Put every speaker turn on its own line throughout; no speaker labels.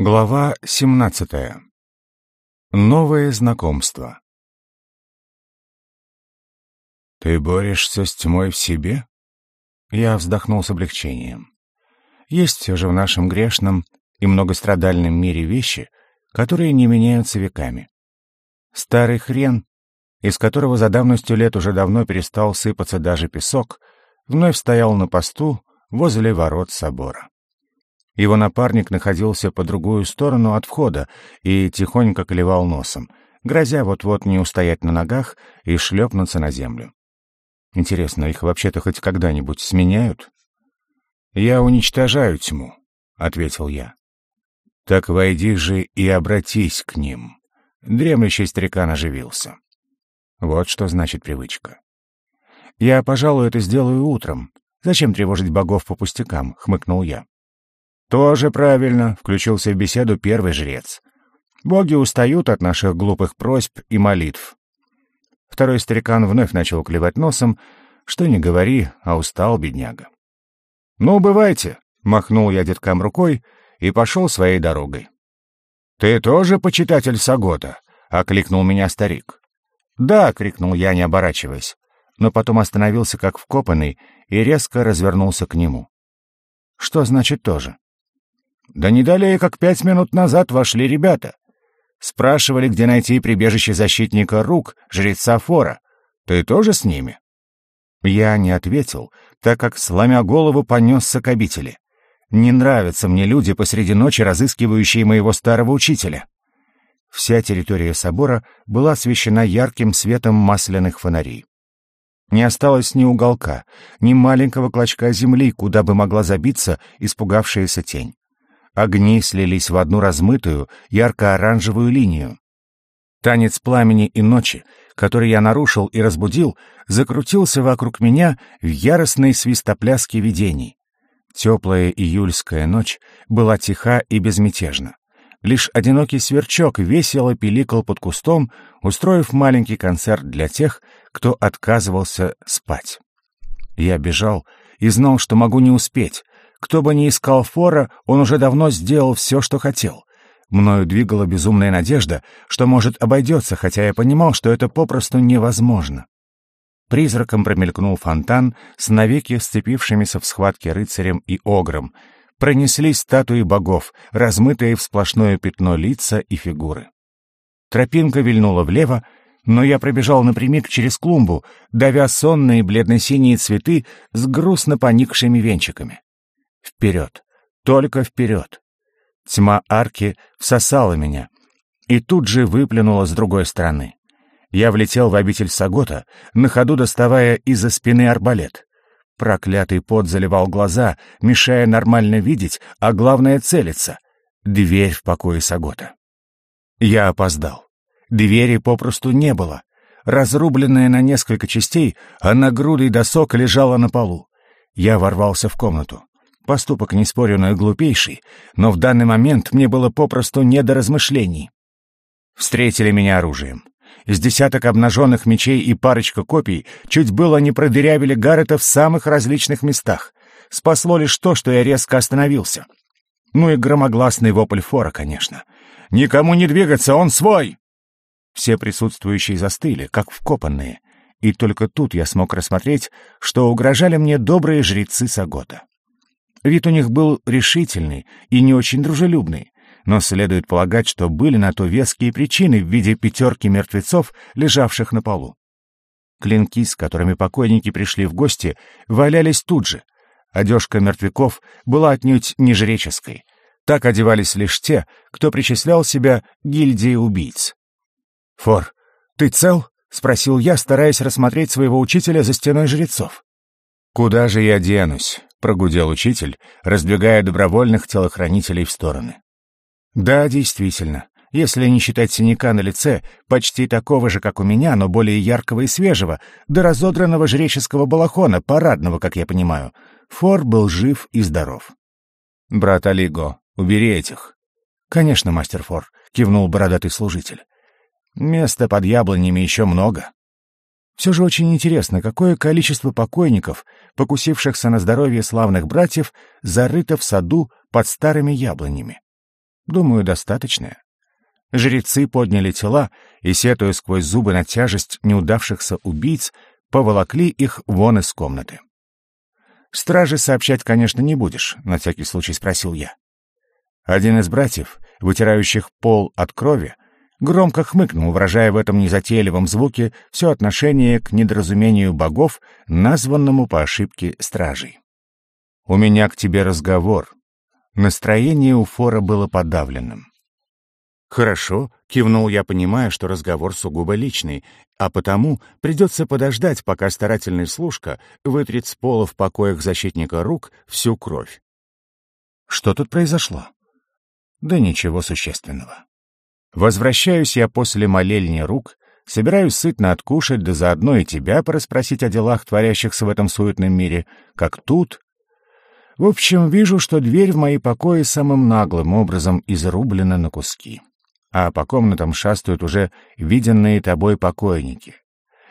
Глава 17. Новое знакомство. «Ты борешься с тьмой в себе?» Я вздохнул с облегчением. Есть все же в нашем грешном и многострадальном мире вещи, которые не меняются веками. Старый хрен, из которого за давностью лет уже давно перестал сыпаться даже песок, вновь стоял на посту возле ворот собора. Его напарник находился по другую сторону от входа и тихонько клевал носом, грозя вот-вот не устоять на ногах и шлепнуться на землю. Интересно, их вообще-то хоть когда-нибудь сменяют? «Я уничтожаю тьму», — ответил я. «Так войди же и обратись к ним». Дремлющий старикан оживился. Вот что значит привычка. «Я, пожалуй, это сделаю утром. Зачем тревожить богов по пустякам?» — хмыкнул я. «Тоже правильно», — включился в беседу первый жрец. «Боги устают от наших глупых просьб и молитв». Второй старикан вновь начал клевать носом, что не говори, а устал бедняга. «Ну, бывайте», — махнул я деткам рукой и пошел своей дорогой. «Ты тоже почитатель Сагота?» — окликнул меня старик. «Да», — крикнул я, не оборачиваясь, но потом остановился как вкопанный и резко развернулся к нему. «Что значит тоже?» Да не далее, как пять минут назад вошли ребята. Спрашивали, где найти прибежище защитника рук, жреца Фора. Ты тоже с ними? Я не ответил, так как, сломя голову, понесся к обители. Не нравятся мне люди посреди ночи, разыскивающие моего старого учителя. Вся территория собора была освещена ярким светом масляных фонарей. Не осталось ни уголка, ни маленького клочка земли, куда бы могла забиться испугавшаяся тень. Огни слились в одну размытую, ярко-оранжевую линию. Танец пламени и ночи, который я нарушил и разбудил, закрутился вокруг меня в яростной свистопляске видений. Теплая июльская ночь была тиха и безмятежна. Лишь одинокий сверчок весело пиликал под кустом, устроив маленький концерт для тех, кто отказывался спать. Я бежал и знал, что могу не успеть, кто бы ни искал фора, он уже давно сделал все, что хотел. Мною двигала безумная надежда, что, может, обойдется, хотя я понимал, что это попросту невозможно. Призраком промелькнул фонтан с навеки сцепившимися в схватке рыцарем и огром. Пронеслись статуи богов, размытые в сплошное пятно лица и фигуры. Тропинка вильнула влево, но я пробежал напрямик через клумбу, давя сонные бледно-синие цветы с грустно поникшими венчиками. Вперед! Только вперед! Тьма арки всосала меня и тут же выплюнула с другой стороны. Я влетел в обитель Сагота, на ходу доставая из-за спины арбалет. Проклятый пот заливал глаза, мешая нормально видеть, а главное — целиться. Дверь в покое Сагота. Я опоздал. Двери попросту не было. Разрубленная на несколько частей, она грудой досок лежала на полу. Я ворвался в комнату. Поступок, не спорю, но и глупейший, но в данный момент мне было попросту не до размышлений. Встретили меня оружием. Из десяток обнаженных мечей и парочка копий чуть было не продырявили Гаррета в самых различных местах. Спасло лишь то, что я резко остановился. Ну и громогласный вопль фора, конечно. «Никому не двигаться, он свой!» Все присутствующие застыли, как вкопанные, и только тут я смог рассмотреть, что угрожали мне добрые жрецы Сагота. Вид у них был решительный и не очень дружелюбный, но следует полагать, что были на то веские причины в виде пятерки мертвецов, лежавших на полу. Клинки, с которыми покойники пришли в гости, валялись тут же. Одежка мертвяков была отнюдь не жреческой. Так одевались лишь те, кто причислял себя гильдией убийц. «Фор, ты цел?» — спросил я, стараясь рассмотреть своего учителя за стеной жрецов. «Куда же я денусь?» — прогудел учитель, раздвигая добровольных телохранителей в стороны. «Да, действительно. Если не считать синяка на лице, почти такого же, как у меня, но более яркого и свежего, до разодранного жреческого балахона, парадного, как я понимаю, Фор был жив и здоров. «Брат Алиго, убери этих». «Конечно, мастер Фор», — кивнул бородатый служитель. «Места под яблонями еще много». Все же очень интересно, какое количество покойников, покусившихся на здоровье славных братьев, зарыто в саду под старыми яблонями. Думаю, достаточное. Жрецы подняли тела и, сетуя сквозь зубы на тяжесть неудавшихся убийц, поволокли их вон из комнаты. «Стражи сообщать, конечно, не будешь», — на всякий случай спросил я. Один из братьев, вытирающих пол от крови, громко хмыкнул, выражая в этом незатейливом звуке все отношение к недоразумению богов, названному по ошибке стражей. «У меня к тебе разговор». Настроение у Фора было подавленным. «Хорошо», — кивнул я, понимая, что разговор сугубо личный, а потому придется подождать, пока старательный служка вытрет с пола в покоях защитника рук всю кровь. Что тут произошло? Да ничего существенного. Возвращаюсь я после молельни рук, собираюсь сытно откушать, да заодно и тебя порасспросить о делах, творящихся в этом суетном мире, как тут. В общем, вижу, что дверь в мои покои самым наглым образом изрублена на куски. А по комнатам шастают уже виденные тобой покойники.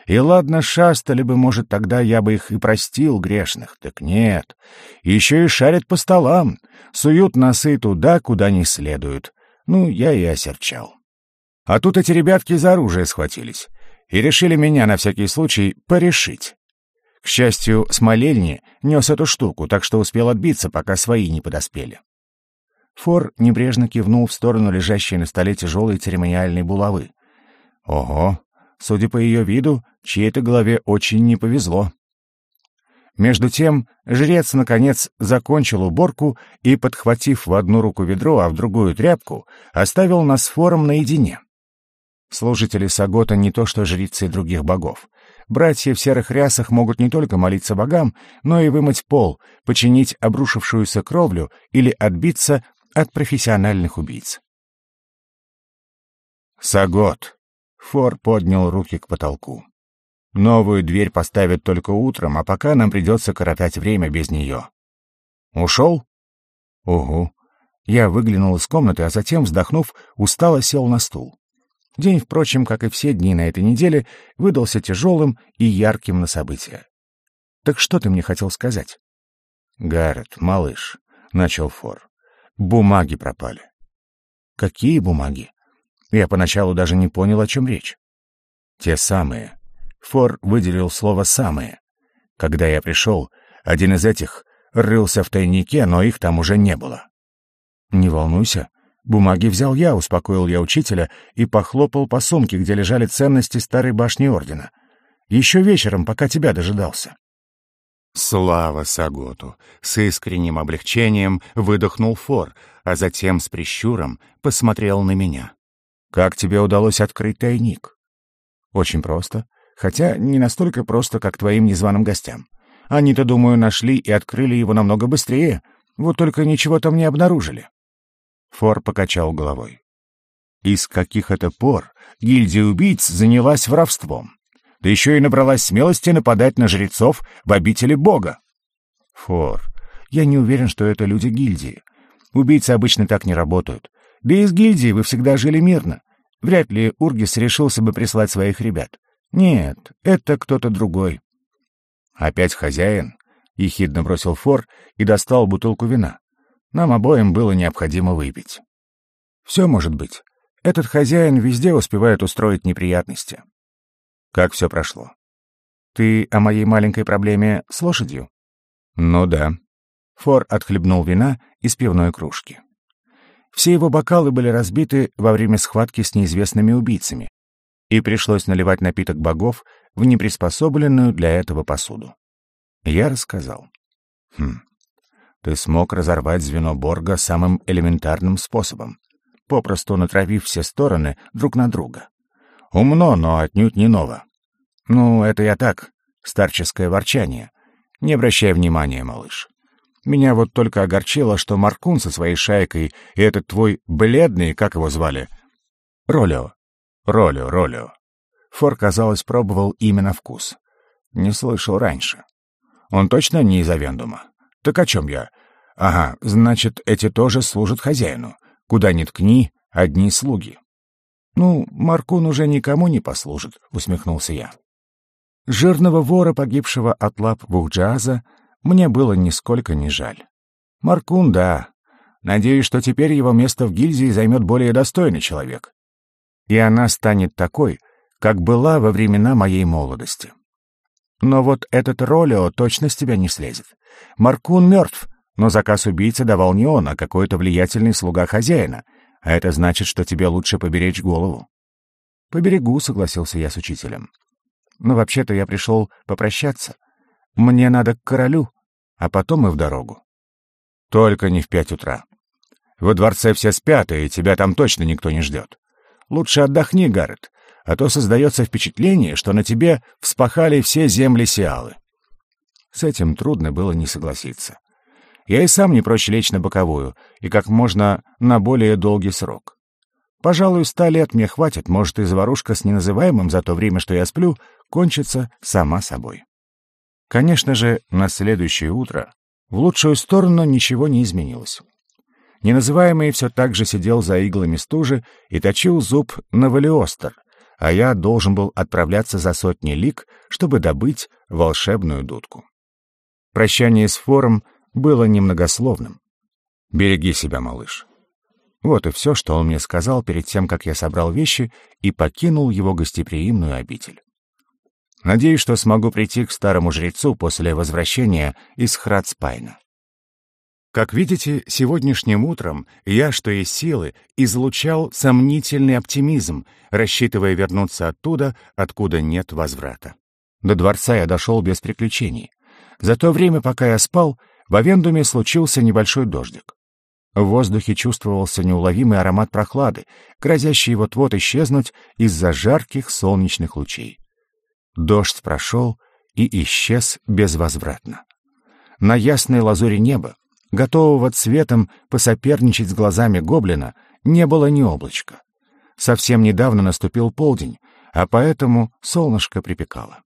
И ладно, шастали бы, может, тогда я бы их и простил, грешных. Так нет. Еще и шарят по столам, суют носы туда, куда не следует. Ну, я и осерчал. А тут эти ребятки за оружие схватились и решили меня на всякий случай порешить. К счастью, Смолельни нес эту штуку, так что успел отбиться, пока свои не подоспели. Фор небрежно кивнул в сторону лежащей на столе тяжелой церемониальной булавы. Ого, судя по ее виду, чьей-то голове очень не повезло. Между тем, жрец, наконец, закончил уборку и, подхватив в одну руку ведро, а в другую тряпку, оставил нас фором наедине. Служители Сагота не то что жрецы других богов. Братья в серых рясах могут не только молиться богам, но и вымыть пол, починить обрушившуюся кровлю или отбиться от профессиональных убийц. Сагот. Фор поднял руки к потолку. Новую дверь поставят только утром, а пока нам придется коротать время без нее. Ушел? Угу. Я выглянул из комнаты, а затем, вздохнув, устало сел на стул. День, впрочем, как и все дни на этой неделе, выдался тяжелым и ярким на события. Так что ты мне хотел сказать? Гаррет, малыш, — начал Фор, — бумаги пропали. Какие бумаги? Я поначалу даже не понял, о чем речь. Те самые, Фор выделил слово «самые». Когда я пришел, один из этих рылся в тайнике, но их там уже не было. «Не волнуйся. Бумаги взял я», — успокоил я учителя и похлопал по сумке, где лежали ценности старой башни Ордена. «Еще вечером, пока тебя дожидался». Слава Саготу! С искренним облегчением выдохнул Фор, а затем с прищуром посмотрел на меня. «Как тебе удалось открыть тайник?» «Очень просто. Хотя не настолько просто, как твоим незваным гостям. Они-то, думаю, нашли и открыли его намного быстрее, вот только ничего там не обнаружили. Фор покачал головой. Из каких это пор гильдия убийц занялась воровством? Да еще и набралась смелости нападать на жрецов в обители бога. Фор, я не уверен, что это люди гильдии. Убийцы обычно так не работают. Да и из гильдии вы всегда жили мирно. Вряд ли Ургис решился бы прислать своих ребят. «Нет, это кто-то другой». «Опять хозяин?» — ехидно бросил Фор и достал бутылку вина. Нам обоим было необходимо выпить. «Все может быть. Этот хозяин везде успевает устроить неприятности». «Как все прошло?» «Ты о моей маленькой проблеме с лошадью?» «Ну да». Фор отхлебнул вина из пивной кружки. Все его бокалы были разбиты во время схватки с неизвестными убийцами, и пришлось наливать напиток богов в неприспособленную для этого посуду. Я рассказал. «Хм, ты смог разорвать звено Борга самым элементарным способом, попросту натравив все стороны друг на друга. Умно, но отнюдь не ново. Ну, это я так, старческое ворчание. Не обращай внимания, малыш. Меня вот только огорчило, что Маркун со своей шайкой и этот твой бледный, как его звали? Ролио, Ролю, ролю. Фор, казалось, пробовал именно вкус. Не слышал раньше. Он точно не из Авендума? Так о чем я? Ага, значит, эти тоже служат хозяину. Куда ни ткни, одни слуги. Ну, Маркун уже никому не послужит, усмехнулся я. Жирного вора, погибшего от лап Бухджаза, мне было нисколько не жаль. Маркун, да, Надеюсь, что теперь его место в гильдии займет более достойный человек. И она станет такой, как была во времена моей молодости. Но вот этот Ролио точно с тебя не слезет. Маркун мертв, но заказ убийцы давал не он, а какой-то влиятельный слуга хозяина, а это значит, что тебе лучше поберечь голову. «Поберегу», — согласился я с учителем. «Но вообще-то я пришел попрощаться. Мне надо к королю, а потом и в дорогу». «Только не в пять утра. Во дворце все спят, и тебя там точно никто не ждет. Лучше отдохни, Гаррет, а то создается впечатление, что на тебе вспахали все земли Сиалы». С этим трудно было не согласиться. Я и сам не прочь лечь на боковую, и как можно на более долгий срок. Пожалуй, ста лет мне хватит, может, и заварушка с неназываемым за то время, что я сплю, кончится сама собой. Конечно же, на следующее утро в лучшую сторону ничего не изменилось. Неназываемый все так же сидел за иглами стужи и точил зуб на Валиостер, а я должен был отправляться за сотни лик, чтобы добыть волшебную дудку. Прощание с фором было немногословным. «Береги себя, малыш». Вот и все, что он мне сказал перед тем, как я собрал вещи и покинул его гостеприимную обитель. Надеюсь, что смогу прийти к старому жрецу после возвращения из Храдспайна. Как видите, сегодняшним утром я, что из силы, излучал сомнительный оптимизм, рассчитывая вернуться оттуда, откуда нет возврата. До дворца я дошел без приключений. За то время, пока я спал, в Авендуме случился небольшой дождик. В воздухе чувствовался неуловимый аромат прохлады, грозящий вот-вот исчезнуть из-за жарких солнечных лучей. Дождь прошел и исчез безвозвратно. На ясной лазуре неба, готового цветом посоперничать с глазами гоблина, не было ни облачка. Совсем недавно наступил полдень, а поэтому солнышко припекало.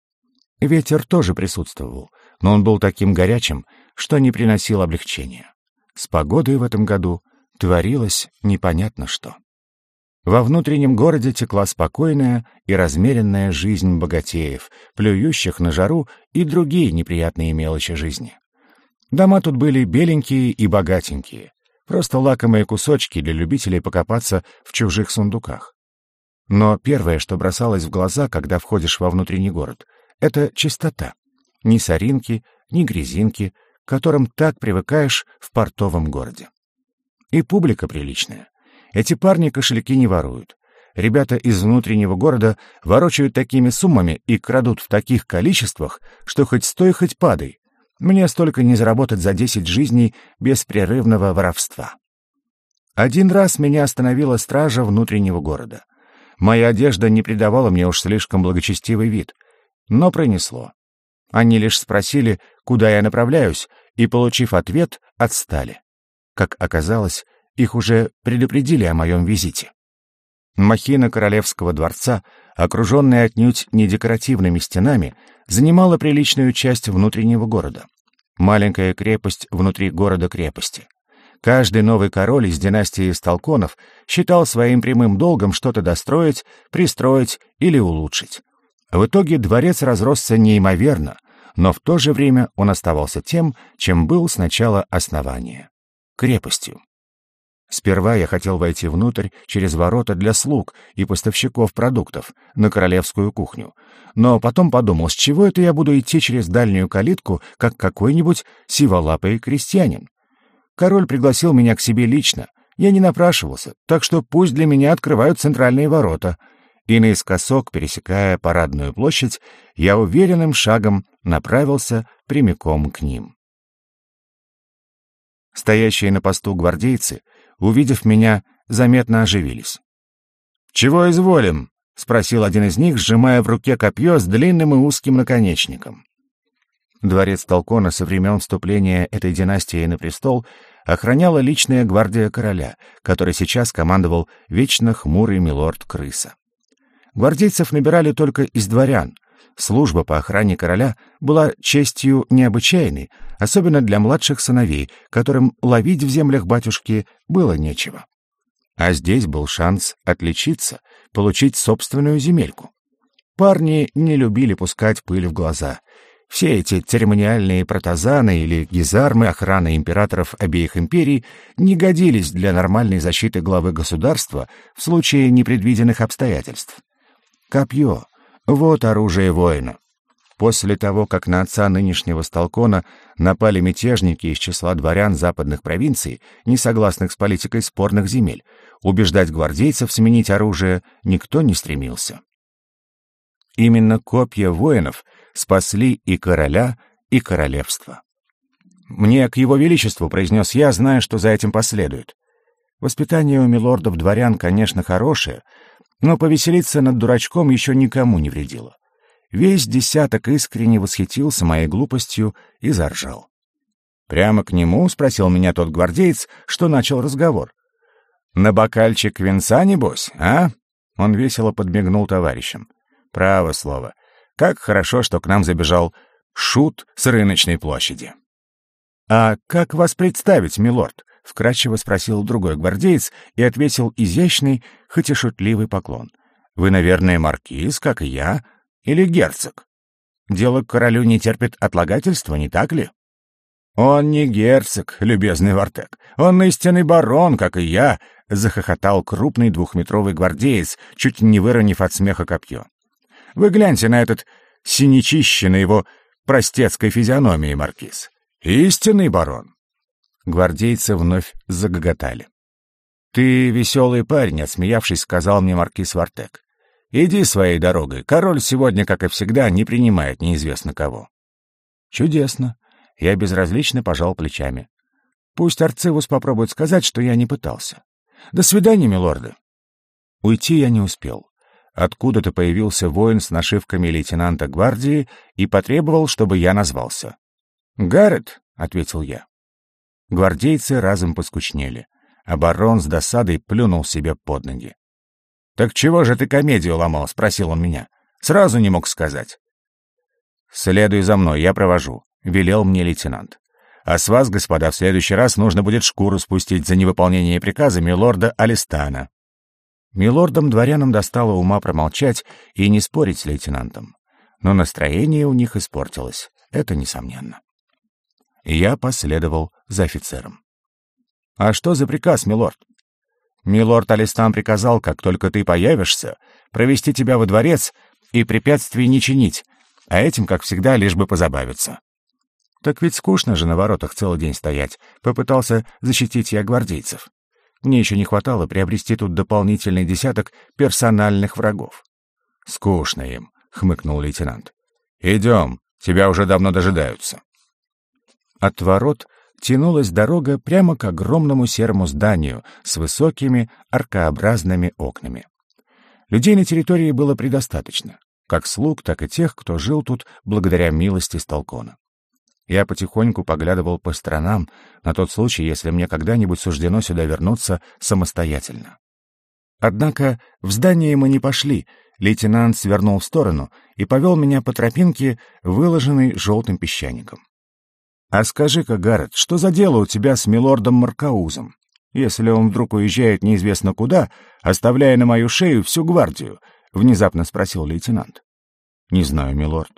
Ветер тоже присутствовал, но он был таким горячим, что не приносил облегчения. С погодой в этом году творилось непонятно что. Во внутреннем городе текла спокойная и размеренная жизнь богатеев, плюющих на жару и другие неприятные мелочи жизни. Дома тут были беленькие и богатенькие, просто лакомые кусочки для любителей покопаться в чужих сундуках. Но первое, что бросалось в глаза, когда входишь во внутренний город, — это чистота. Ни соринки, ни грязинки, к которым так привыкаешь в портовом городе. И публика приличная. Эти парни кошельки не воруют. Ребята из внутреннего города ворочают такими суммами и крадут в таких количествах, что хоть стой, хоть падай. Мне столько не заработать за десять жизней беспрерывного воровства. Один раз меня остановила стража внутреннего города. Моя одежда не придавала мне уж слишком благочестивый вид, но пронесло. Они лишь спросили, куда я направляюсь, и, получив ответ, отстали. Как оказалось, их уже предупредили о моем визите. Махина королевского дворца, окруженная отнюдь не декоративными стенами, занимала приличную часть внутреннего города. Маленькая крепость внутри города-крепости. Каждый новый король из династии Сталконов считал своим прямым долгом что-то достроить, пристроить или улучшить. В итоге дворец разросся неимоверно, но в то же время он оставался тем, чем был с начала основания — крепостью. Сперва я хотел войти внутрь через ворота для слуг и поставщиков продуктов на королевскую кухню, но потом подумал, с чего это я буду идти через дальнюю калитку, как какой-нибудь сиволапый крестьянин. Король пригласил меня к себе лично, я не напрашивался, так что пусть для меня открывают центральные ворота — и наискосок, пересекая парадную площадь, я уверенным шагом направился прямиком к ним. Стоящие на посту гвардейцы, увидев меня, заметно оживились. «Чего изволим?» — спросил один из них, сжимая в руке копье с длинным и узким наконечником. Дворец Толкона со времен вступления этой династии на престол охраняла личная гвардия короля, который сейчас командовал вечно хмурый милорд-крыса. Гвардейцев набирали только из дворян. Служба по охране короля была честью необычайной, особенно для младших сыновей, которым ловить в землях батюшки было нечего. А здесь был шанс отличиться, получить собственную земельку. Парни не любили пускать пыль в глаза. Все эти церемониальные протазаны или гизармы охраны императоров обеих империй не годились для нормальной защиты главы государства в случае непредвиденных обстоятельств. Копье — вот оружие воина. После того, как на отца нынешнего Столкона напали мятежники из числа дворян западных провинций, не согласных с политикой спорных земель, убеждать гвардейцев сменить оружие никто не стремился. Именно копья воинов спасли и короля, и королевство. «Мне к его величеству», — произнес я, зная, что за этим последует. Воспитание у милордов-дворян, конечно, хорошее, но повеселиться над дурачком еще никому не вредило. Весь десяток искренне восхитился моей глупостью и заржал. «Прямо к нему?» — спросил меня тот гвардеец, что начал разговор. «На бокальчик венца, небось, а?» Он весело подмигнул товарищам. «Право слово. Как хорошо, что к нам забежал шут с рыночной площади. «А как вас представить, милорд?» — вкратчиво спросил другой гвардеец и ответил изящный, хоть и шутливый поклон. «Вы, наверное, маркиз, как и я, или герцог? Дело к королю не терпит отлагательства, не так ли?» «Он не герцог, любезный Вартек. Он истинный барон, как и я», — захохотал крупный двухметровый гвардеец, чуть не выронив от смеха копье. Вы гляньте на этот синячище на его простецкой физиономии, маркиз. Истинный барон. Гвардейцы вновь загоготали. «Ты веселый парень», — отсмеявшись, сказал мне маркиз Вартек. «Иди своей дорогой. Король сегодня, как и всегда, не принимает неизвестно кого». «Чудесно». Я безразлично пожал плечами. «Пусть Арцивус попробует сказать, что я не пытался. До свидания, милорды». Уйти я не успел. Откуда-то появился воин с нашивками лейтенанта гвардии и потребовал, чтобы я назвался. «Гаррет», — ответил я. Гвардейцы разом поскучнели, а барон с досадой плюнул себе под ноги. «Так чего же ты комедию ломал?» — спросил он меня. «Сразу не мог сказать». «Следуй за мной, я провожу», — велел мне лейтенант. «А с вас, господа, в следующий раз нужно будет шкуру спустить за невыполнение приказа милорда Алистана». Милордам-дворянам достало ума промолчать и не спорить с лейтенантом. Но настроение у них испортилось, это несомненно. И я последовал за офицером. «А что за приказ, милорд?» «Милорд Алистан приказал, как только ты появишься, провести тебя во дворец и препятствий не чинить, а этим, как всегда, лишь бы позабавиться». «Так ведь скучно же на воротах целый день стоять», — попытался защитить я гвардейцев. Мне еще не хватало приобрести тут дополнительный десяток персональных врагов. «Скучно им», — хмыкнул лейтенант. «Идем, тебя уже давно дожидаются». От ворот тянулась дорога прямо к огромному серому зданию с высокими аркообразными окнами. Людей на территории было предостаточно, как слуг, так и тех, кто жил тут благодаря милости Столкона. Я потихоньку поглядывал по сторонам на тот случай, если мне когда-нибудь суждено сюда вернуться самостоятельно. Однако в здание мы не пошли, лейтенант свернул в сторону и повел меня по тропинке, выложенной желтым песчаником. «А скажи-ка, Гаррет, что за дело у тебя с милордом Маркаузом? Если он вдруг уезжает неизвестно куда, оставляя на мою шею всю гвардию?» — внезапно спросил лейтенант. «Не знаю, милорд.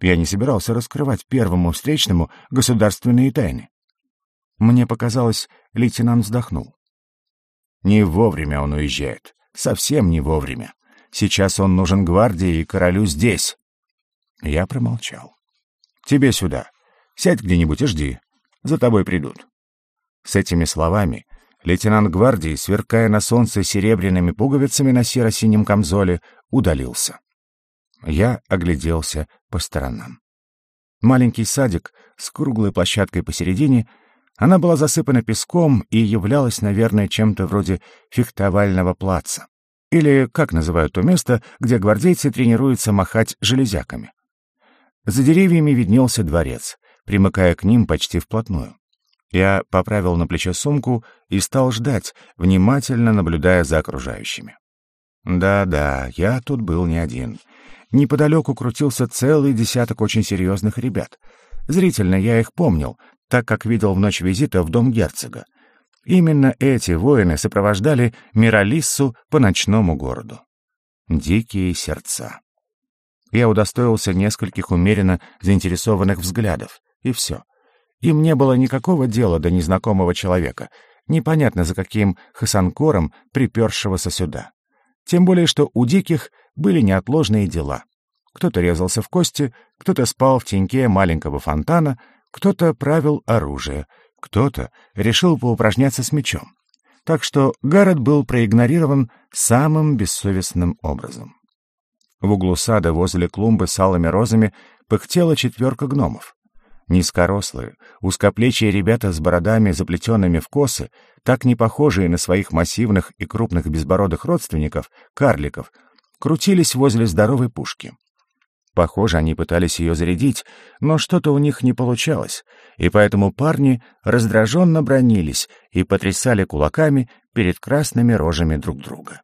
Я не собирался раскрывать первому встречному государственные тайны. Мне показалось, лейтенант вздохнул. Не вовремя он уезжает. Совсем не вовремя. Сейчас он нужен гвардии и королю здесь. Я промолчал. Тебе сюда. Сядь где-нибудь и жди. За тобой придут. С этими словами лейтенант гвардии, сверкая на солнце серебряными пуговицами на серо-синем камзоле, удалился. Я огляделся по сторонам. Маленький садик с круглой площадкой посередине, она была засыпана песком и являлась, наверное, чем-то вроде фехтовального плаца. Или, как называют то место, где гвардейцы тренируются махать железяками. За деревьями виднелся дворец, примыкая к ним почти вплотную. Я поправил на плечо сумку и стал ждать, внимательно наблюдая за окружающими. Да-да, я тут был не один — неподалеку крутился целый десяток очень серьезных ребят. Зрительно я их помнил, так как видел в ночь визита в дом герцога. Именно эти воины сопровождали Миралиссу по ночному городу. Дикие сердца. Я удостоился нескольких умеренно заинтересованных взглядов, и все. Им не было никакого дела до незнакомого человека, непонятно за каким хасанкором, припершегося сюда. Тем более, что у диких были неотложные дела. Кто-то резался в кости, кто-то спал в теньке маленького фонтана, кто-то правил оружие, кто-то решил поупражняться с мечом. Так что Гаррет был проигнорирован самым бессовестным образом. В углу сада возле клумбы с алыми розами пыхтела четверка гномов. Низкорослые, узкоплечие ребята с бородами, заплетенными в косы, так не похожие на своих массивных и крупных безбородых родственников, карликов, крутились возле здоровой пушки. Похоже, они пытались ее зарядить, но что-то у них не получалось, и поэтому парни раздраженно бронились и потрясали кулаками перед красными рожами друг друга.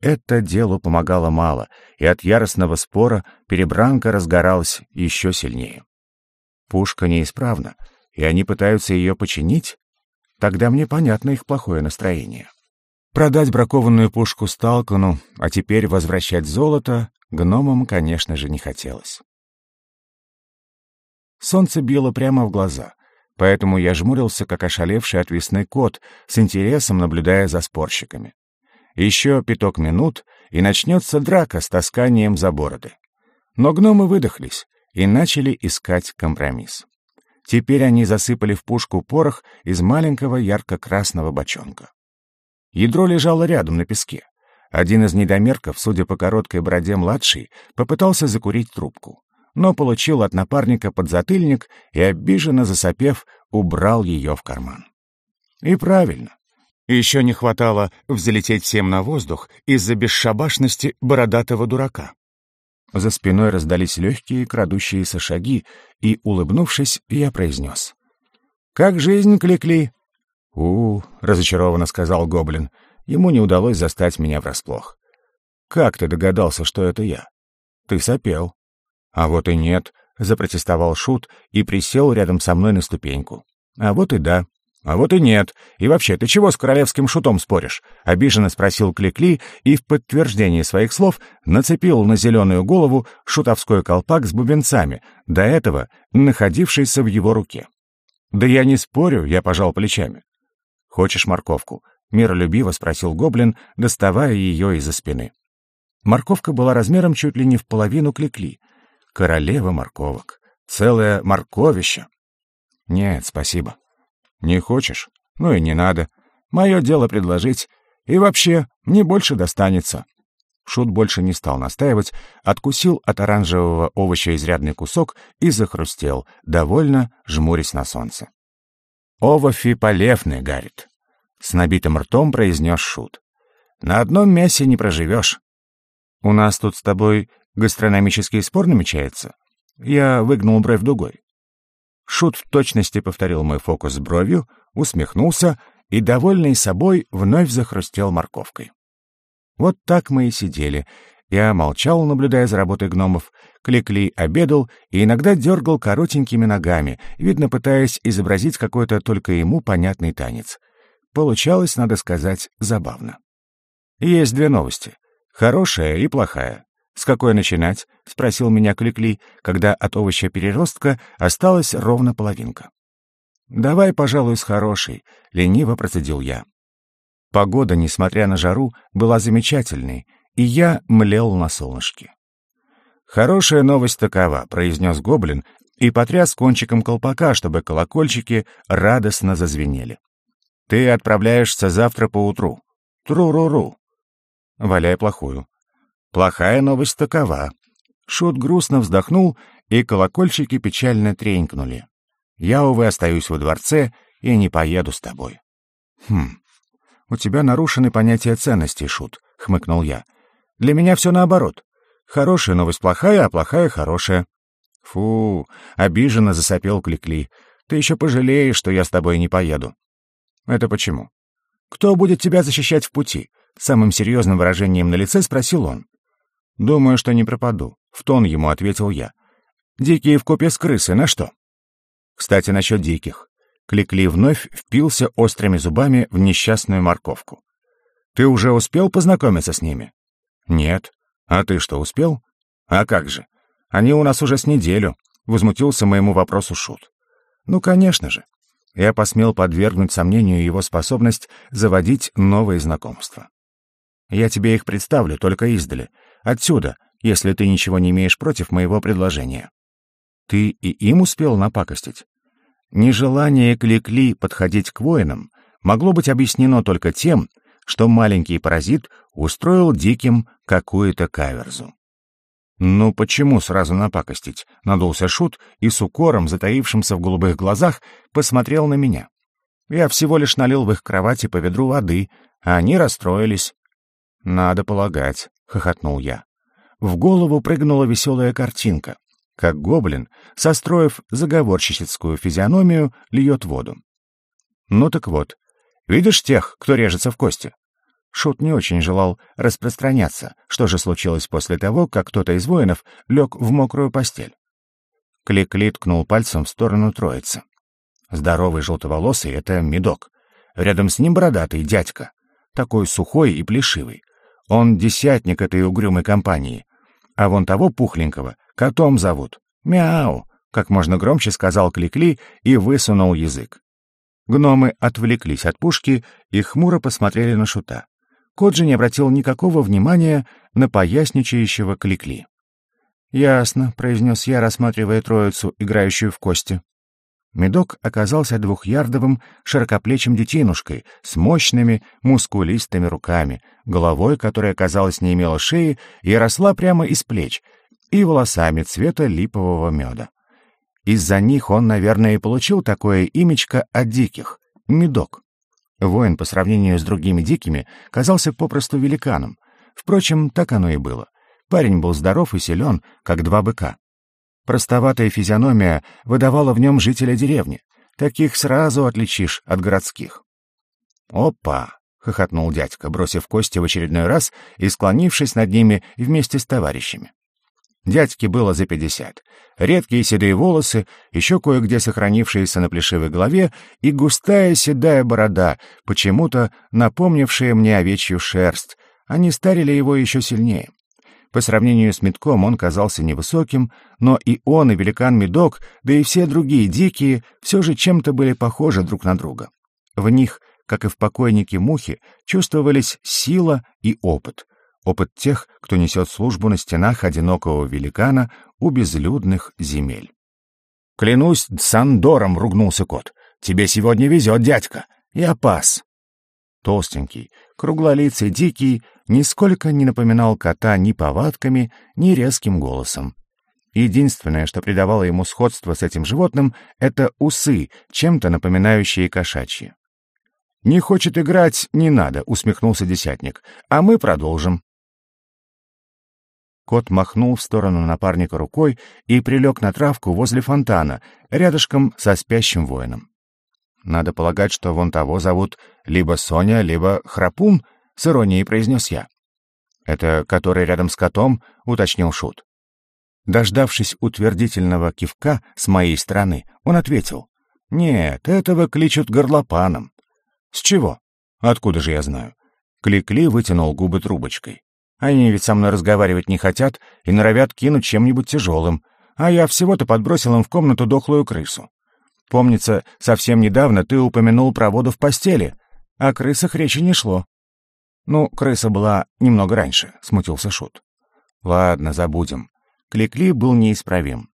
Это делу помогало мало, и от яростного спора перебранка разгоралась еще сильнее. Пушка неисправна, и они пытаются ее починить? Тогда мне понятно их плохое настроение. Продать бракованную пушку Сталкану, а теперь возвращать золото, гномам, конечно же, не хотелось. Солнце било прямо в глаза, поэтому я жмурился, как ошалевший отвесный кот, с интересом наблюдая за спорщиками. Еще пяток минут, и начнется драка с тасканием за бороды. Но гномы выдохлись, и начали искать компромисс. Теперь они засыпали в пушку порох из маленького ярко-красного бочонка. Ядро лежало рядом на песке. Один из недомерков, судя по короткой бороде младший, попытался закурить трубку, но получил от напарника подзатыльник и, обиженно засопев, убрал ее в карман. И правильно. Еще не хватало взлететь всем на воздух из-за бесшабашности бородатого дурака. За спиной раздались легкие крадущиеся шаги, и, улыбнувшись, я произнес. «Как жизнь, Кликли?» «У, -у — разочарованно сказал Гоблин. Ему не удалось застать меня врасплох. «Как ты догадался, что это я?» «Ты сопел». «А вот и нет», — запротестовал Шут и присел рядом со мной на ступеньку. «А вот и да. «А вот и нет. И вообще, ты чего с королевским шутом споришь?» — обиженно спросил Кликли и в подтверждение своих слов нацепил на зеленую голову шутовской колпак с бубенцами, до этого находившийся в его руке. «Да я не спорю», — я пожал плечами. «Хочешь морковку?» — миролюбиво спросил гоблин, доставая ее из-за спины. Морковка была размером чуть ли не в половину Кликли. Королева морковок. Целое морковище. «Нет, спасибо». Не хочешь? Ну и не надо. Мое дело предложить. И вообще, мне больше достанется. Шут больше не стал настаивать, откусил от оранжевого овоща изрядный кусок и захрустел, довольно жмурясь на солнце. «Овощи полевны, Гаррит», — с набитым ртом произнес Шут. «На одном мясе не проживешь. У нас тут с тобой гастрономический спор намечается?» Я выгнул бровь дугой. Шут в точности повторил мой фокус с бровью, усмехнулся и, довольный собой, вновь захрустел морковкой. Вот так мы и сидели. Я молчал, наблюдая за работой гномов. Кликли обедал и иногда дергал коротенькими ногами, видно, пытаясь изобразить какой-то только ему понятный танец. Получалось, надо сказать, забавно. Есть две новости. Хорошая и плохая. «С какой начинать?» — спросил меня Кликли, когда от овоща переростка осталась ровно половинка. «Давай, пожалуй, с хорошей», — лениво процедил я. Погода, несмотря на жару, была замечательной, и я млел на солнышке. «Хорошая новость такова», — произнес гоблин и потряс кончиком колпака, чтобы колокольчики радостно зазвенели. «Ты отправляешься завтра поутру. Тру-ру-ру». «Валяй плохую. Плохая новость такова. Шут грустно вздохнул, и колокольчики печально тренькнули. Я, увы, остаюсь во дворце и не поеду с тобой. Хм, у тебя нарушены понятия ценностей, Шут, хмыкнул я. Для меня все наоборот. Хорошая новость плохая, а плохая хорошая. Фу, обиженно засопел Кликли. Ты еще пожалеешь, что я с тобой не поеду. Это почему? Кто будет тебя защищать в пути? Самым серьезным выражением на лице спросил он. «Думаю, что не пропаду», — в тон ему ответил я. «Дикие в копе с крысы, на что?» «Кстати, насчет диких». Кликли вновь впился острыми зубами в несчастную морковку. «Ты уже успел познакомиться с ними?» «Нет. А ты что, успел?» А как же? Они у нас уже с неделю, возмутился моему вопросу Шут. Ну, конечно же. Я посмел подвергнуть сомнению его способность заводить новые знакомства. Я тебе их представлю, только издали. Отсюда, если ты ничего не имеешь против моего предложения. Ты и им успел напакостить? Нежелание Кликли подходить к воинам могло быть объяснено только тем, что маленький паразит устроил диким какую-то каверзу. «Ну почему сразу напакостить?» — надулся Шут и с укором, затаившимся в голубых глазах, посмотрел на меня. Я всего лишь налил в их кровати по ведру воды, а они расстроились. «Надо полагать», — хохотнул я. В голову прыгнула веселая картинка, как гоблин, состроив заговорщическую физиономию, льет воду. «Ну так вот, видишь тех, кто режется в кости? Шут не очень желал распространяться, что же случилось после того, как кто-то из воинов лег в мокрую постель. Клик-Ли ткнул пальцем в сторону троицы. Здоровый желтоволосый — это медок. Рядом с ним бородатый дядька, такой сухой и плешивый. Он десятник этой угрюмой компании. А вон того пухленького котом зовут. Мяу! Как можно громче сказал Кликли и высунул язык. Гномы отвлеклись от пушки и хмуро посмотрели на шута. Кот же не обратил никакого внимания на поясничающего кликли. «Ясно», — произнес я, рассматривая троицу, играющую в кости. Медок оказался двухярдовым, широкоплечим детинушкой с мощными, мускулистыми руками, головой, которая, казалось, не имела шеи и росла прямо из плеч, и волосами цвета липового меда. Из-за них он, наверное, и получил такое имечко от диких — медок. Воин по сравнению с другими дикими казался попросту великаном. Впрочем, так оно и было. Парень был здоров и силен, как два быка. Простоватая физиономия выдавала в нем жителя деревни. Таких сразу отличишь от городских. «Опа!» — хохотнул дядька, бросив кости в очередной раз и склонившись над ними вместе с товарищами. Дядьке было за пятьдесят. Редкие седые волосы, еще кое-где сохранившиеся на плешивой голове и густая седая борода, почему-то напомнившая мне овечью шерсть. Они старили его еще сильнее. По сравнению с Медком он казался невысоким, но и он, и великан Медок, да и все другие дикие, все же чем-то были похожи друг на друга. В них, как и в покойнике Мухи, чувствовались сила и опыт — Опыт тех, кто несет службу на стенах одинокого великана у безлюдных земель. «Клянусь Сандором!» — ругнулся кот. «Тебе сегодня везет, дядька! Я пас!» Толстенький, круглолицый, дикий, нисколько не напоминал кота ни повадками, ни резким голосом. Единственное, что придавало ему сходство с этим животным, это усы, чем-то напоминающие кошачьи. «Не хочет играть, не надо», — усмехнулся десятник. «А мы продолжим». Кот махнул в сторону напарника рукой и прилег на травку возле фонтана, рядышком со спящим воином. «Надо полагать, что вон того зовут либо Соня, либо Храпун», — с иронией произнес я. «Это который рядом с котом?» — уточнил Шут. Дождавшись утвердительного кивка с моей стороны, он ответил. «Нет, этого кличут горлопаном». «С чего?» «Откуда же я знаю?» Кликли -кли вытянул губы трубочкой. Они ведь со мной разговаривать не хотят и норовят кинуть чем-нибудь тяжелым, а я всего-то подбросил им в комнату дохлую крысу. Помнится, совсем недавно ты упомянул про воду в постели, о крысах речи не шло. Ну, крыса была немного раньше, смутился Шут. Ладно, забудем. Кликли был неисправим.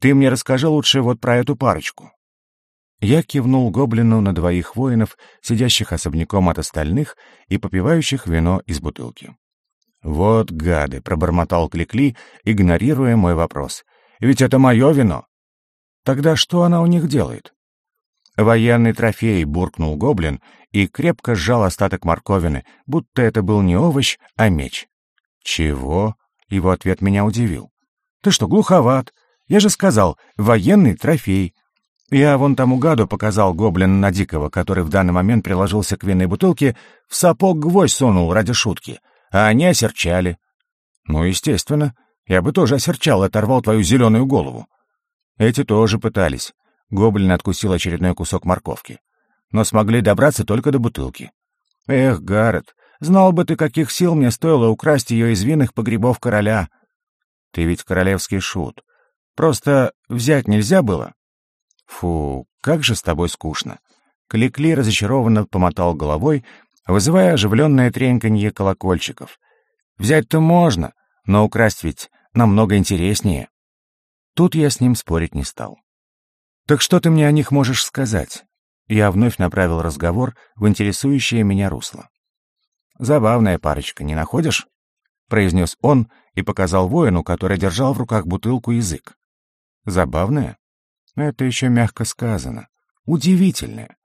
Ты мне расскажи лучше вот про эту парочку. Я кивнул гоблину на двоих воинов, сидящих особняком от остальных и попивающих вино из бутылки. «Вот гады!» — пробормотал Кликли, игнорируя мой вопрос. «Ведь это мое вино!» «Тогда что она у них делает?» «Военный трофей», — буркнул гоблин и крепко сжал остаток морковины, будто это был не овощ, а меч. «Чего?» — его ответ меня удивил. «Ты что, глуховат? Я же сказал, военный трофей». Я вон тому гаду показал гоблин на дикого, который в данный момент приложился к винной бутылке, в сапог гвоздь сунул ради шутки — а они осерчали. Ну, естественно, я бы тоже осерчал и оторвал твою зеленую голову. Эти тоже пытались. Гоблин откусил очередной кусок морковки. Но смогли добраться только до бутылки. Эх, Гаррет, знал бы ты, каких сил мне стоило украсть ее из винных погребов короля. Ты ведь королевский шут. Просто взять нельзя было?» «Фу, как же с тобой скучно!» Кликли разочарованно помотал головой, вызывая оживленное треньканье колокольчиков. «Взять-то можно, но украсть ведь намного интереснее». Тут я с ним спорить не стал. «Так что ты мне о них можешь сказать?» Я вновь направил разговор в интересующее меня русло. «Забавная парочка, не находишь?» — произнес он и показал воину, который держал в руках бутылку, язык. «Забавная? Это еще мягко сказано. Удивительная.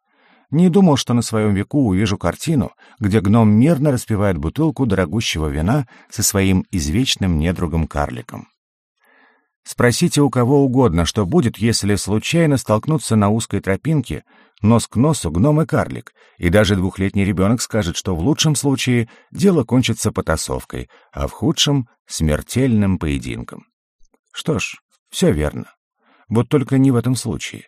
Не думал, что на своем веку увижу картину, где гном мирно распивает бутылку дорогущего вина со своим извечным недругом-карликом. Спросите у кого угодно, что будет, если случайно столкнуться на узкой тропинке нос к носу гном и карлик, и даже двухлетний ребенок скажет, что в лучшем случае дело кончится потасовкой, а в худшем — смертельным поединком. Что ж, все верно. Вот только не в этом случае.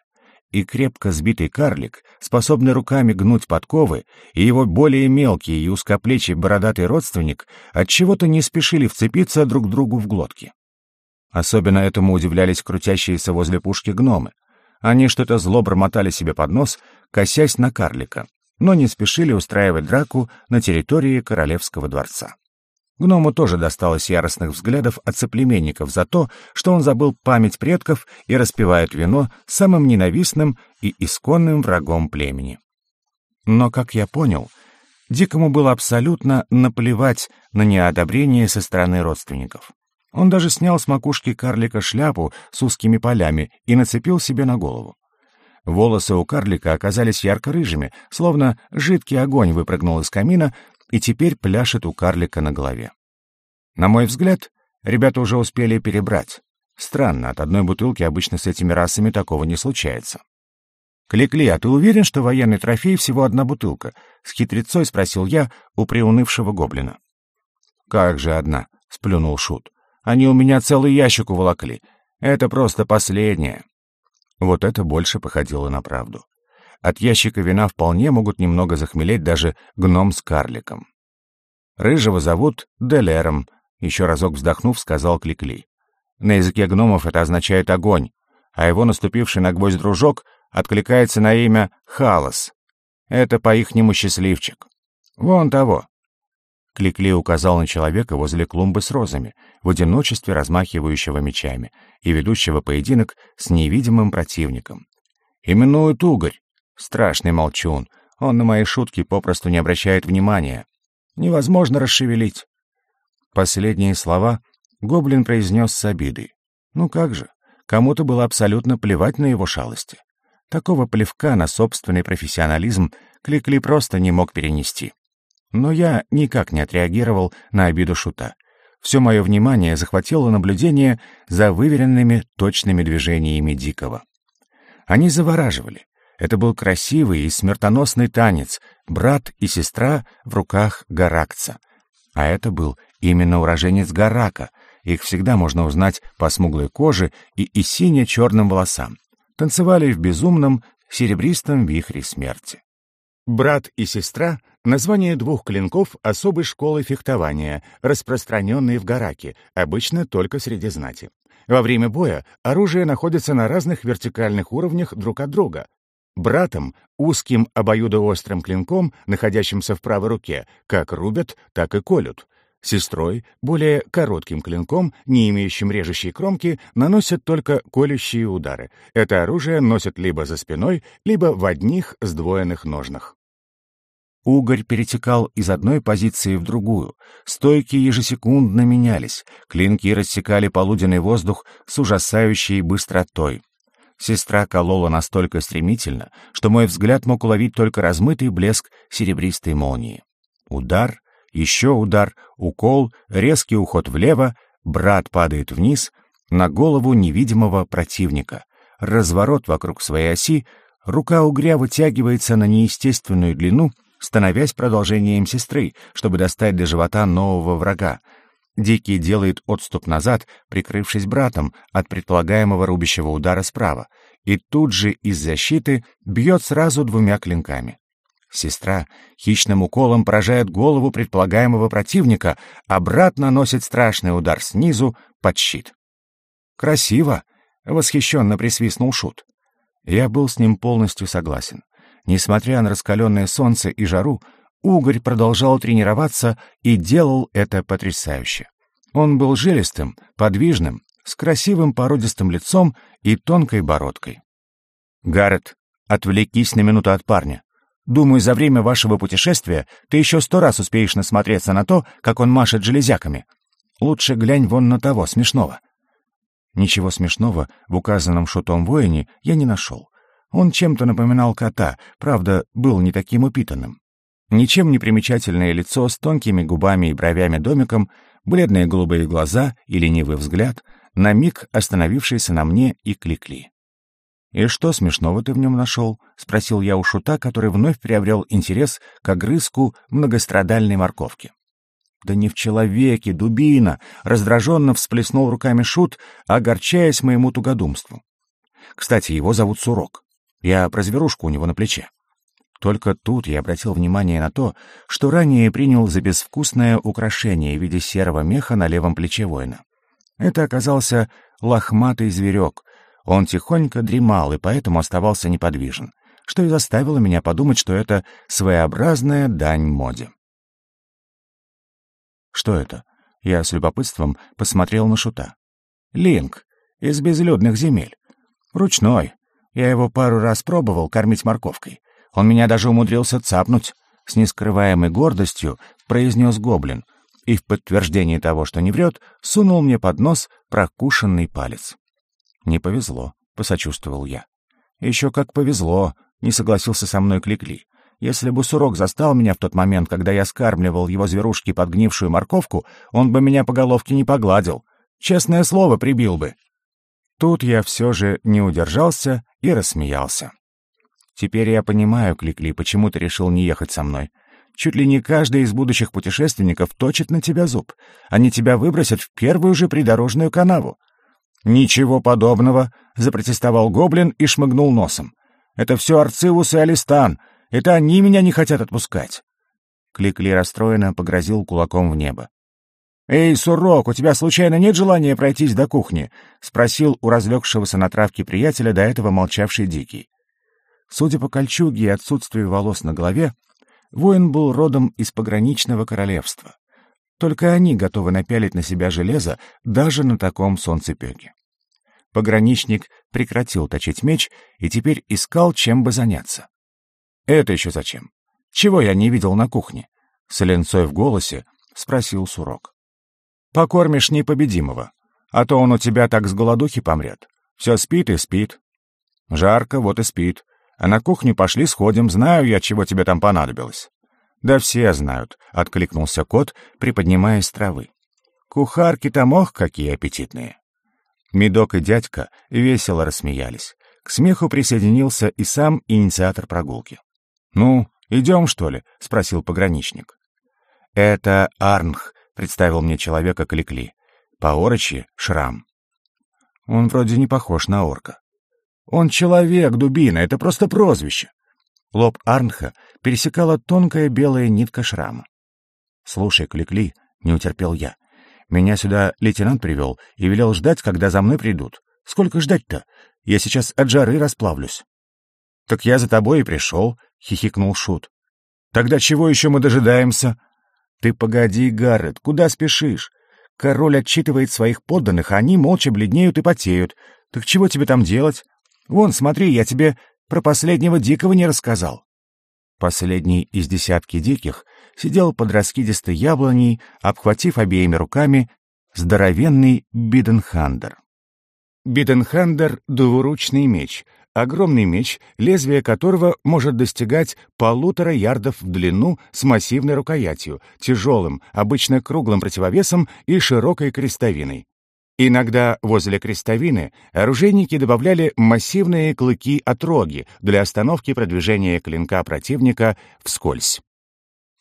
И крепко сбитый карлик, способный руками гнуть подковы, и его более мелкий и узкоплечий бородатый родственник отчего-то не спешили вцепиться друг другу в глотки. Особенно этому удивлялись крутящиеся возле пушки гномы. Они что-то зло бормотали себе под нос, косясь на карлика, но не спешили устраивать драку на территории королевского дворца. Гному тоже досталось яростных взглядов от соплеменников за то, что он забыл память предков и распивает вино самым ненавистным и исконным врагом племени. Но, как я понял, Дикому было абсолютно наплевать на неодобрение со стороны родственников. Он даже снял с макушки карлика шляпу с узкими полями и нацепил себе на голову. Волосы у карлика оказались ярко-рыжими, словно жидкий огонь выпрыгнул из камина и теперь пляшет у карлика на голове. На мой взгляд, ребята уже успели перебрать. Странно, от одной бутылки обычно с этими расами такого не случается. «Кликли, а ты уверен, что военный трофей всего одна бутылка?» — с хитрецой спросил я у приунывшего гоблина. «Как же одна?» — сплюнул Шут. Они у меня целый ящик уволокли. Это просто последнее». Вот это больше походило на правду. От ящика вина вполне могут немного захмелеть даже гном с карликом. Рыжего зовут Делером, еще разок вздохнув, сказал Кликли. На языке гномов это означает огонь, а его наступивший на гвоздь дружок откликается на имя Халас. Это по-ихнему счастливчик. Вон того. Кликли указал на человека возле клумбы с розами, в одиночестве размахивающего мечами и ведущего поединок с невидимым противником. «Именуют Угорь. Страшный молчун. Он на мои шутки попросту не обращает внимания. Невозможно расшевелить». Последние слова гоблин произнес с обидой. «Ну как же, кому-то было абсолютно плевать на его шалости. Такого плевка на собственный профессионализм Кликли просто не мог перенести. Но я никак не отреагировал на обиду шута. Все мое внимание захватило наблюдение за выверенными точными движениями Дикого. Они завораживали. Это был красивый и смертоносный танец, брат и сестра в руках Гаракца. А это был именно уроженец Гарака. Их всегда можно узнать по смуглой коже и, и сине-черным волосам. Танцевали в безумном серебристом вихре смерти. Брат и сестра — название двух клинков особой школы фехтования, распространенной в Гараке, обычно только среди знати. Во время боя оружие находится на разных вертикальных уровнях друг от друга. Братом — узким обоюдоострым клинком, находящимся в правой руке, как рубят, так и колют. Сестрой, более коротким клинком, не имеющим режущей кромки, наносят только колющие удары. Это оружие носят либо за спиной, либо в одних сдвоенных ножнах. Угорь перетекал из одной позиции в другую, стойки ежесекундно менялись, клинки рассекали полуденный воздух с ужасающей быстротой. Сестра колола настолько стремительно, что мой взгляд мог уловить только размытый блеск серебристой молнии. Удар, еще удар, укол, резкий уход влево, брат падает вниз, на голову невидимого противника. Разворот вокруг своей оси, рука угря вытягивается на неестественную длину — становясь продолжением сестры, чтобы достать до живота нового врага. Дикий делает отступ назад, прикрывшись братом от предполагаемого рубящего удара справа, и тут же из защиты бьет сразу двумя клинками. Сестра хищным уколом поражает голову предполагаемого противника, обратно носит страшный удар снизу под щит. «Красиво!» — восхищенно присвистнул Шут. Я был с ним полностью согласен. Несмотря на раскаленное солнце и жару, Угорь продолжал тренироваться и делал это потрясающе. Он был жилистым, подвижным, с красивым породистым лицом и тонкой бородкой. «Гаррет, отвлекись на минуту от парня. Думаю, за время вашего путешествия ты еще сто раз успеешь насмотреться на то, как он машет железяками. Лучше глянь вон на того, смешного». Ничего смешного в указанном шутом воине я не нашел. Он чем-то напоминал кота, правда, был не таким упитанным. Ничем не примечательное лицо с тонкими губами и бровями домиком, бледные голубые глаза и ленивый взгляд, на миг остановившийся на мне и кликли. «И что смешного ты в нем нашел?» — спросил я у шута, который вновь приобрел интерес к огрызку многострадальной морковки. «Да не в человеке, дубина!» — раздраженно всплеснул руками шут, огорчаясь моему тугодумству. «Кстати, его зовут Сурок. Я про зверушку у него на плече. Только тут я обратил внимание на то, что ранее принял за безвкусное украшение в виде серого меха на левом плече воина. Это оказался лохматый зверек. Он тихонько дремал и поэтому оставался неподвижен, что и заставило меня подумать, что это своеобразная дань моде. Что это? Я с любопытством посмотрел на шута. Линк из безлюдных земель. Ручной. Я его пару раз пробовал кормить морковкой. Он меня даже умудрился цапнуть. С нескрываемой гордостью произнес гоблин и в подтверждение того, что не врет, сунул мне под нос прокушенный палец. «Не повезло», — посочувствовал я. «Еще как повезло», — не согласился со мной Кликли. «Если бы Сурок застал меня в тот момент, когда я скармливал его зверушке подгнившую морковку, он бы меня по головке не погладил. Честное слово, прибил бы». Тут я все же не удержался и рассмеялся. Теперь я понимаю, Кликли, почему ты решил не ехать со мной. Чуть ли не каждый из будущих путешественников точит на тебя зуб. Они тебя выбросят в первую же придорожную канаву. «Ничего подобного», — запротестовал гоблин и шмыгнул носом. «Это все Арцивус и Алистан. Это они меня не хотят отпускать». Кликли расстроенно погрозил кулаком в небо. «Эй, Сурок, у тебя случайно нет желания пройтись до кухни?» — спросил у разлегшегося на травке приятеля до этого молчавший Дикий. Судя по кольчуге и отсутствию волос на голове, воин был родом из пограничного королевства. Только они готовы напялить на себя железо даже на таком солнцепеке. Пограничник прекратил точить меч и теперь искал, чем бы заняться. «Это еще зачем? Чего я не видел на кухне?» С в голосе спросил Сурок. «Покормишь непобедимого, а то он у тебя так с голодухи помрет. Все спит и спит. Жарко, вот и спит. А на кухню пошли сходим, знаю я, чего тебе там понадобилось». «Да все знают», — откликнулся кот, приподнимаясь с травы. «Кухарки-то мох какие аппетитные». Медок и дядька весело рассмеялись. К смеху присоединился и сам инициатор прогулки. «Ну, идем, что ли?» — спросил пограничник. «Это Арнх», — представил мне человека Кликли. По орочи — Шрам. Он вроде не похож на орка. Он человек, дубина, это просто прозвище. Лоб Арнха пересекала тонкая белая нитка шрама. «Слушай, Кликли, не утерпел я. Меня сюда лейтенант привел и велел ждать, когда за мной придут. Сколько ждать-то? Я сейчас от жары расплавлюсь». «Так я за тобой и пришел», — хихикнул Шут. «Тогда чего еще мы дожидаемся?» «Ты погоди, Гаррет, куда спешишь? Король отчитывает своих подданных, а они молча бледнеют и потеют. Так чего тебе там делать? Вон, смотри, я тебе про последнего дикого не рассказал». Последний из десятки диких сидел под раскидистой яблоней, обхватив обеими руками здоровенный биденхандер. Биденхандер — двуручный меч, огромный меч, лезвие которого может достигать полутора ярдов в длину с массивной рукоятью, тяжелым, обычно круглым противовесом и широкой крестовиной. Иногда возле крестовины оружейники добавляли массивные клыки-отроги для остановки продвижения клинка противника вскользь.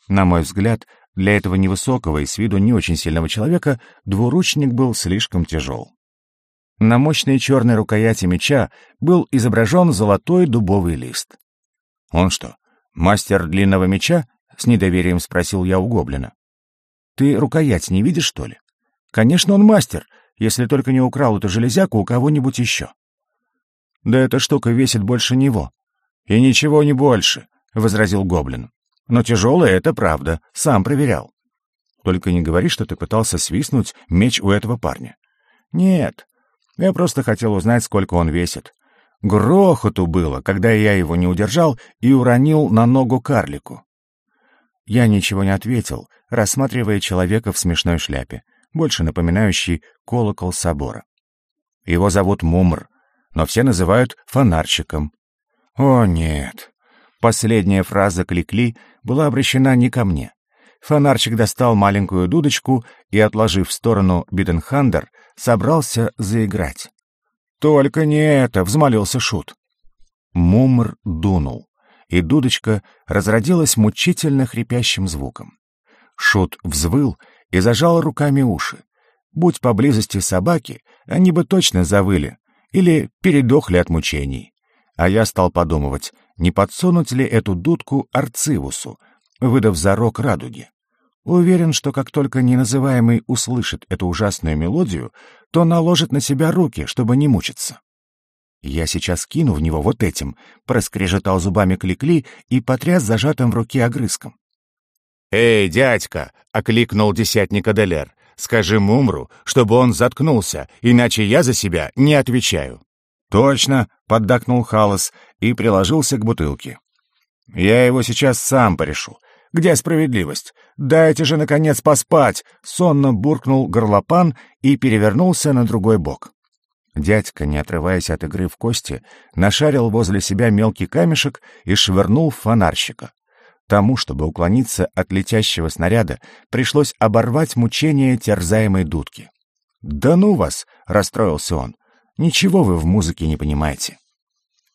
На мой взгляд, для этого невысокого и с виду не очень сильного человека двуручник был слишком тяжел. На мощной черной рукояти меча был изображен золотой дубовый лист. Он что, «Мастер длинного меча?» — с недоверием спросил я у гоблина. «Ты рукоять не видишь, что ли? Конечно, он мастер, если только не украл эту железяку у кого-нибудь еще». «Да эта штука весит больше него». «И ничего не больше», — возразил гоблин. «Но тяжелая — это правда, сам проверял». «Только не говори, что ты пытался свистнуть меч у этого парня». «Нет, я просто хотел узнать, сколько он весит. Грохоту было, когда я его не удержал и уронил на ногу карлику. Я ничего не ответил, рассматривая человека в смешной шляпе, больше напоминающий колокол собора. Его зовут Мумр, но все называют фонарщиком. О, нет. Последняя фраза Кликли была обращена не ко мне. Фонарщик достал маленькую дудочку и, отложив в сторону Биденхандер, собрался заиграть. «Только не это!» — взмолился Шут. Мумр дунул, и дудочка разродилась мучительно хрипящим звуком. Шут взвыл и зажал руками уши. Будь поблизости собаки, они бы точно завыли или передохли от мучений. А я стал подумывать, не подсунуть ли эту дудку Арцивусу, выдав зарок радуги. Уверен, что как только неназываемый услышит эту ужасную мелодию, то наложит на себя руки, чтобы не мучиться. «Я сейчас кину в него вот этим», — проскрежетал зубами Кликли и потряс зажатым в руке огрызком. «Эй, дядька!» — окликнул десятник Аделер. «Скажи Мумру, чтобы он заткнулся, иначе я за себя не отвечаю». «Точно!» — поддакнул Халас и приложился к бутылке. «Я его сейчас сам порешу. Где справедливость? Дайте же, наконец, поспать!» Сонно буркнул горлопан и перевернулся на другой бок. Дядька, не отрываясь от игры в кости, нашарил возле себя мелкий камешек и швырнул в фонарщика. Тому, чтобы уклониться от летящего снаряда, пришлось оборвать мучение терзаемой дудки. «Да ну вас!» — расстроился он. «Ничего вы в музыке не понимаете».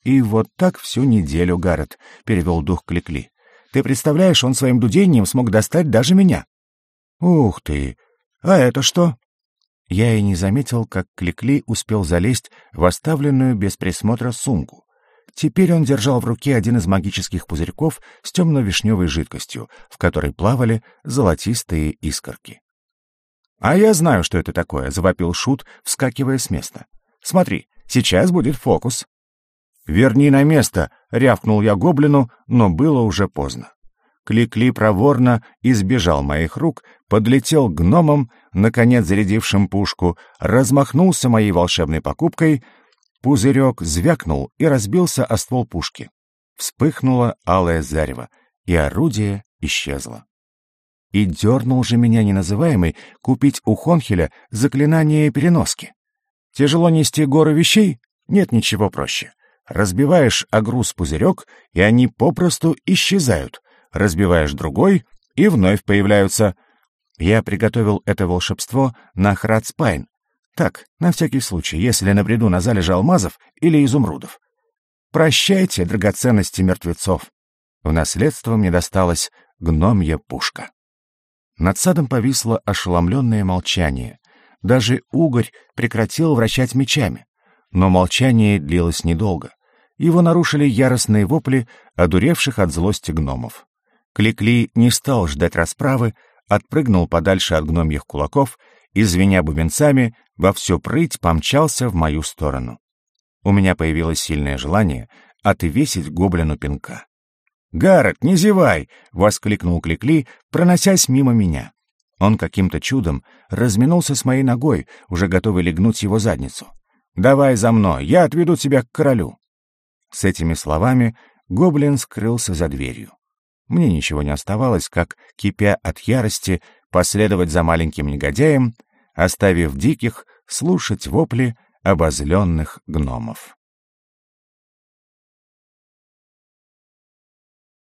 «И вот так всю неделю, Гаррет», — перевел дух Кликли. Ты представляешь, он своим дудением смог достать даже меня. Ух ты! А это что? Я и не заметил, как Кликли успел залезть в оставленную без присмотра сумку. Теперь он держал в руке один из магических пузырьков с темно-вишневой жидкостью, в которой плавали золотистые искорки. «А я знаю, что это такое», — завопил Шут, вскакивая с места. «Смотри, сейчас будет фокус». «Верни на место!» — рявкнул я гоблину, но было уже поздно. Кликли -кли проворно избежал моих рук, подлетел к гномам, наконец зарядившим пушку, размахнулся моей волшебной покупкой, пузырек звякнул и разбился о ствол пушки. Вспыхнуло алое зарево, и орудие исчезло. И дернул же меня неназываемый купить у Хонхеля заклинание переноски. Тяжело нести горы вещей? Нет ничего проще. Разбиваешь о груз пузырек, и они попросту исчезают. Разбиваешь другой, и вновь появляются. Я приготовил это волшебство на Храдспайн. Так, на всякий случай, если набреду на залежи алмазов или изумрудов. Прощайте, драгоценности мертвецов. В наследство мне досталась гномья пушка. Над садом повисло ошеломленное молчание. Даже угорь прекратил вращать мечами. Но молчание длилось недолго. Его нарушили яростные вопли одуревших от злости гномов. Кликли -кли не стал ждать расправы, отпрыгнул подальше от гномьих кулаков и, звеня бубенцами, во всю прыть помчался в мою сторону. У меня появилось сильное желание отвесить гоблину пинка. «Гаррет, не зевай!» — воскликнул Кликли, проносясь мимо меня. Он каким-то чудом разминулся с моей ногой, уже готовый легнуть его задницу. «Давай за мной, я отведу тебя к королю». С этими словами гоблин скрылся за дверью. Мне ничего не оставалось, как, кипя от ярости, последовать за маленьким негодяем, оставив диких слушать вопли обозленных гномов.